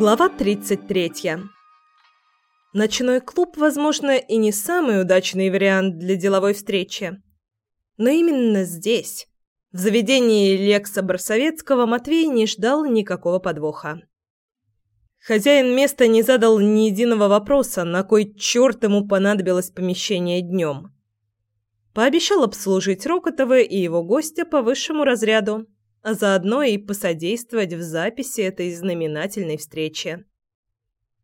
Глава 33. Ночной клуб, возможно, и не самый удачный вариант для деловой встречи. Но именно здесь, в заведении Лекса Барсовецкого, Матвей не ждал никакого подвоха. Хозяин места не задал ни единого вопроса, на кой черт ему понадобилось помещение днем. Пообещал обслужить Рокотова и его гостя по высшему разряду, а заодно и посодействовать в записи этой знаменательной встречи.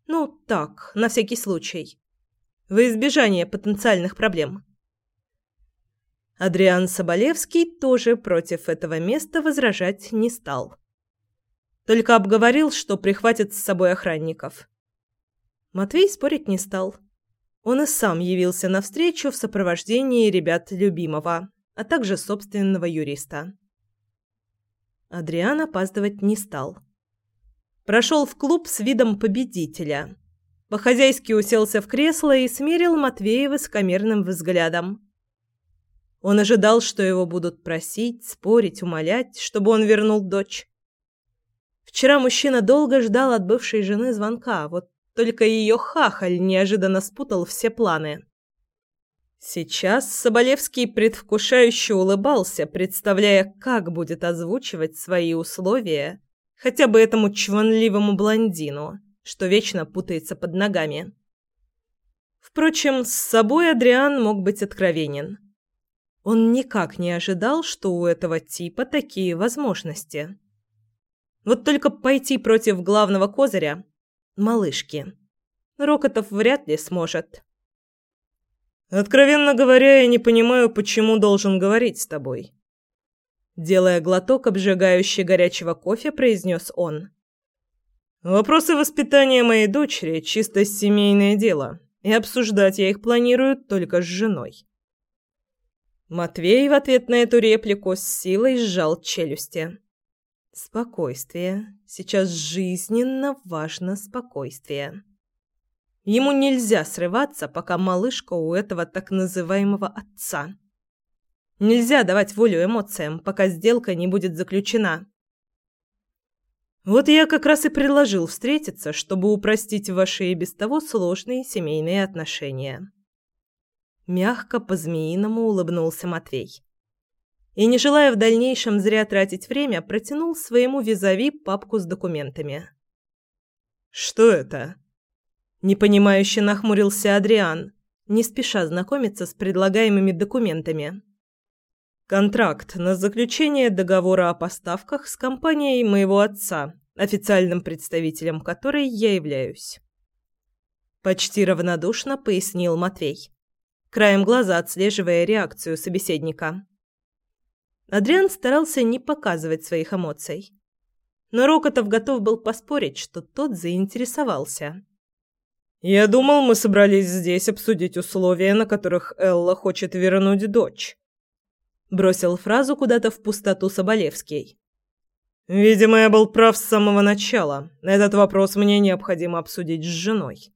Ну, так, на всякий случай. Во избежание потенциальных проблем. Адриан Соболевский тоже против этого места возражать не стал. Только обговорил, что прихватит с собой охранников. Матвей спорить не стал. Он и сам явился на встречу в сопровождении ребят любимого, а также собственного юриста. Адриан опаздывать не стал. Прошел в клуб с видом победителя. По-хозяйски уселся в кресло и смерил Матвеева с камерным взглядом. Он ожидал, что его будут просить, спорить, умолять, чтобы он вернул дочь. Вчера мужчина долго ждал от бывшей жены звонка, вот только ее хахаль неожиданно спутал все планы. Сейчас Соболевский предвкушающе улыбался, представляя, как будет озвучивать свои условия хотя бы этому чванливому блондину, что вечно путается под ногами. Впрочем, с собой Адриан мог быть откровенен. Он никак не ожидал, что у этого типа такие возможности. Вот только пойти против главного козыря – малышки. Рокотов вряд ли сможет. Откровенно говоря, я не понимаю, почему должен говорить с тобой. Делая глоток обжигающий горячего кофе, произнес он. Вопросы воспитания моей дочери – чисто семейное дело, и обсуждать я их планирую только с женой. Матвей в ответ на эту реплику с силой сжал челюсти. Спокойствие. Сейчас жизненно важно спокойствие. Ему нельзя срываться, пока малышка у этого так называемого отца. Нельзя давать волю эмоциям, пока сделка не будет заключена. Вот я как раз и предложил встретиться, чтобы упростить ваши и без того сложные семейные отношения. Мягко по-змеиному улыбнулся Матвей. И, не желая в дальнейшем зря тратить время, протянул своему визави папку с документами. «Что это?» Непонимающе нахмурился Адриан, не спеша знакомиться с предлагаемыми документами. «Контракт на заключение договора о поставках с компанией моего отца, официальным представителем которой я являюсь». Почти равнодушно пояснил Матвей, краем глаза отслеживая реакцию собеседника. Адриан старался не показывать своих эмоций. Но Рокотов готов был поспорить, что тот заинтересовался. «Я думал, мы собрались здесь обсудить условия, на которых Элла хочет вернуть дочь». Бросил фразу куда-то в пустоту Соболевский. «Видимо, я был прав с самого начала. Этот вопрос мне необходимо обсудить с женой».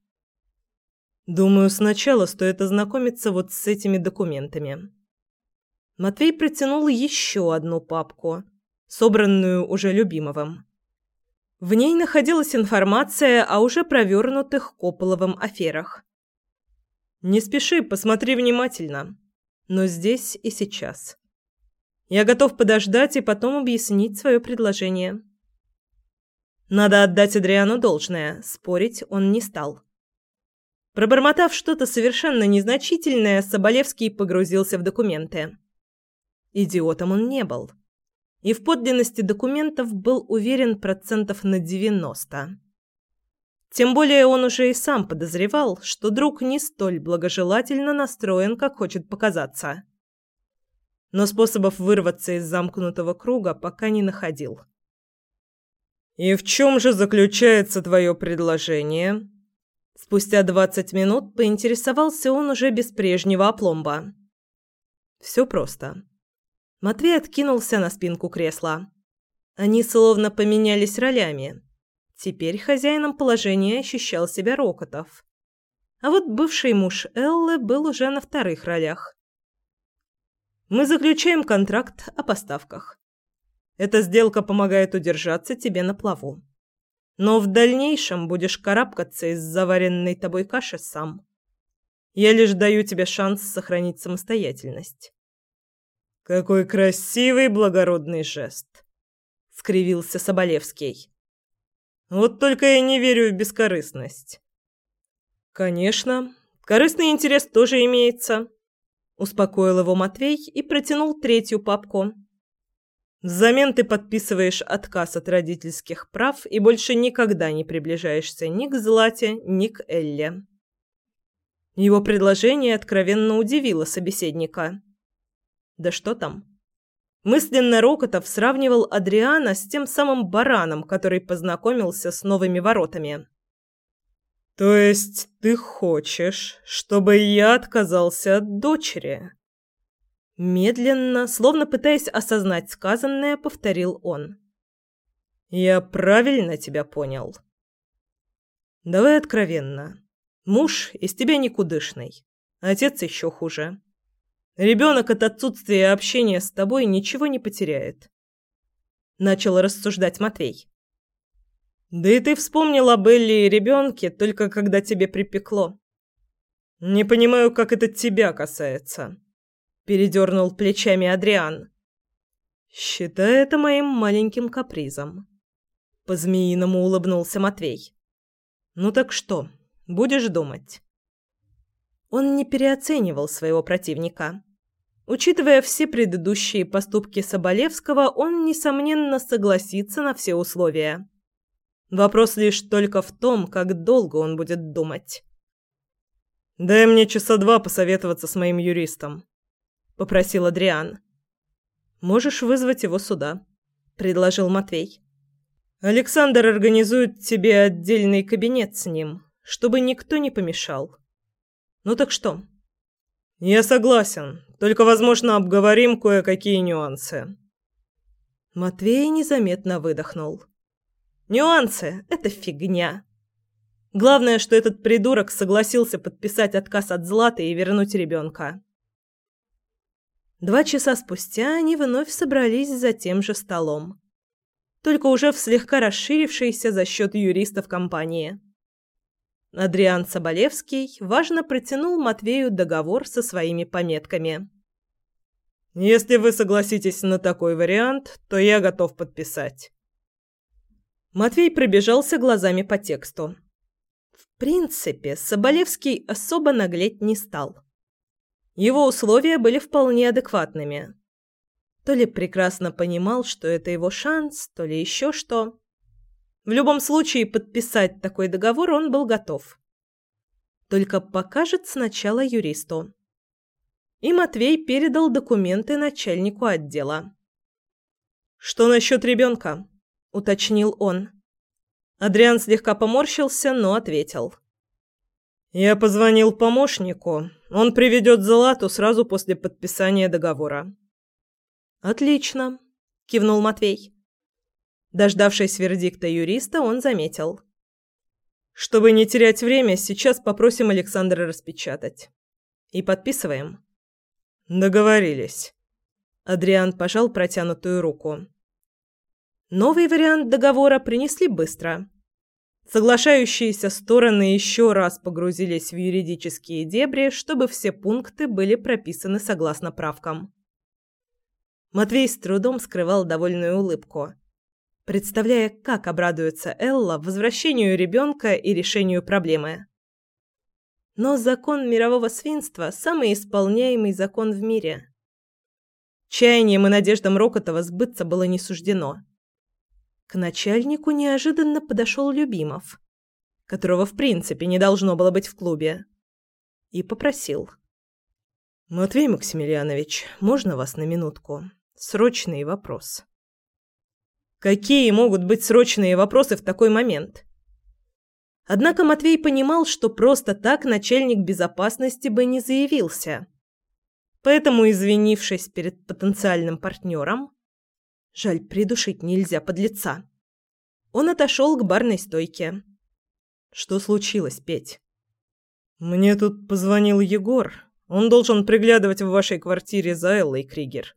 «Думаю, сначала стоит ознакомиться вот с этими документами». Матвей протянул еще одну папку, собранную уже любимовым. В ней находилась информация о уже провернутых Кополовым аферах. «Не спеши, посмотри внимательно. Но здесь и сейчас. Я готов подождать и потом объяснить свое предложение». Надо отдать Адриану должное, спорить он не стал. Пробормотав что-то совершенно незначительное, Соболевский погрузился в документы. Идиотом он не был и в подлинности документов был уверен процентов на 90. Тем более он уже и сам подозревал, что друг не столь благожелательно настроен, как хочет показаться. Но способов вырваться из замкнутого круга пока не находил. «И в чем же заключается твое предложение?» Спустя двадцать минут поинтересовался он уже без прежнего опломба. «Все просто. Матвей откинулся на спинку кресла. Они словно поменялись ролями. Теперь хозяином положения ощущал себя Рокотов. А вот бывший муж Эллы был уже на вторых ролях. Мы заключаем контракт о поставках. Эта сделка помогает удержаться тебе на плаву. Но в дальнейшем будешь карабкаться из заваренной тобой каши сам. Я лишь даю тебе шанс сохранить самостоятельность. Какой красивый благородный жест, скривился Соболевский. Вот только я не верю в бескорыстность. Конечно, корыстный интерес тоже имеется, успокоил его Матвей и протянул третью папку. Взамен ты подписываешь отказ от родительских прав и больше никогда не приближаешься ни к Злате, ни к Элле. Его предложение откровенно удивило собеседника. Да что там? Мысленно Рокотов сравнивал Адриана с тем самым бараном, который познакомился с новыми воротами. «То есть ты хочешь, чтобы я отказался от дочери?» Медленно, словно пытаясь осознать сказанное, повторил он. «Я правильно тебя понял?» «Давай откровенно. Муж из тебя никудышный. Отец еще хуже. Ребенок от отсутствия общения с тобой ничего не потеряет». Начал рассуждать Матвей. «Да и ты вспомнил об Элли и ребенке только когда тебе припекло. Не понимаю, как это тебя касается» передернул плечами Адриан. Считай это моим маленьким капризом. По-змеиному улыбнулся Матвей. Ну так что, будешь думать? Он не переоценивал своего противника. Учитывая все предыдущие поступки Соболевского, он, несомненно, согласится на все условия. Вопрос лишь только в том, как долго он будет думать. «Дай мне часа два посоветоваться с моим юристом», попросил Адриан. Можешь вызвать его сюда, предложил Матвей. Александр организует тебе отдельный кабинет с ним, чтобы никто не помешал. Ну так что? Я согласен, только, возможно, обговорим кое-какие нюансы. Матвей незаметно выдохнул. Нюансы это фигня. Главное, что этот придурок согласился подписать отказ от Златы и вернуть ребенка. Два часа спустя они вновь собрались за тем же столом. Только уже в слегка расширившейся за счет юристов компании. Адриан Соболевский важно протянул Матвею договор со своими пометками. «Если вы согласитесь на такой вариант, то я готов подписать». Матвей пробежался глазами по тексту. В принципе, Соболевский особо наглеть не стал. Его условия были вполне адекватными. То ли прекрасно понимал, что это его шанс, то ли еще что. В любом случае, подписать такой договор он был готов. Только покажет сначала юристу. И Матвей передал документы начальнику отдела. «Что насчет ребенка?» – уточнил он. Адриан слегка поморщился, но ответил. «Я позвонил помощнику. Он приведет Злату сразу после подписания договора». «Отлично», – кивнул Матвей. Дождавшись вердикта юриста, он заметил. «Чтобы не терять время, сейчас попросим Александра распечатать. И подписываем». «Договорились». Адриан пожал протянутую руку. Новый вариант договора принесли быстро – Соглашающиеся стороны еще раз погрузились в юридические дебри, чтобы все пункты были прописаны согласно правкам. Матвей с трудом скрывал довольную улыбку, представляя, как обрадуется Элла возвращению ребенка и решению проблемы. Но закон мирового свинства – самый исполняемый закон в мире. Чаянием и надеждам Рокотова сбыться было не суждено – к начальнику неожиданно подошел Любимов, которого в принципе не должно было быть в клубе, и попросил. «Матвей Максимилианович, можно вас на минутку? Срочный вопрос». Какие могут быть срочные вопросы в такой момент? Однако Матвей понимал, что просто так начальник безопасности бы не заявился. Поэтому, извинившись перед потенциальным партнером, Жаль, придушить нельзя под лица. Он отошел к барной стойке. Что случилось, Петь? Мне тут позвонил Егор. Он должен приглядывать в вашей квартире за Эллой Кригер.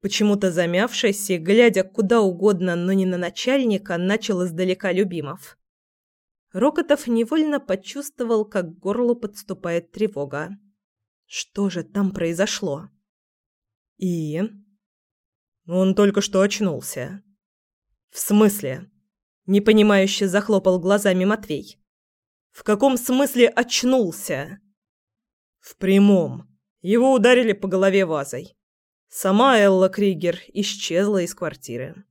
Почему-то замявшись и глядя куда угодно, но не на начальника, начал издалека Любимов. Рокотов невольно почувствовал, как к горлу подступает тревога. Что же там произошло? И? Он только что очнулся. В смысле? Непонимающе захлопал глазами Матвей. В каком смысле очнулся? В прямом. Его ударили по голове вазой. Сама Элла Кригер исчезла из квартиры.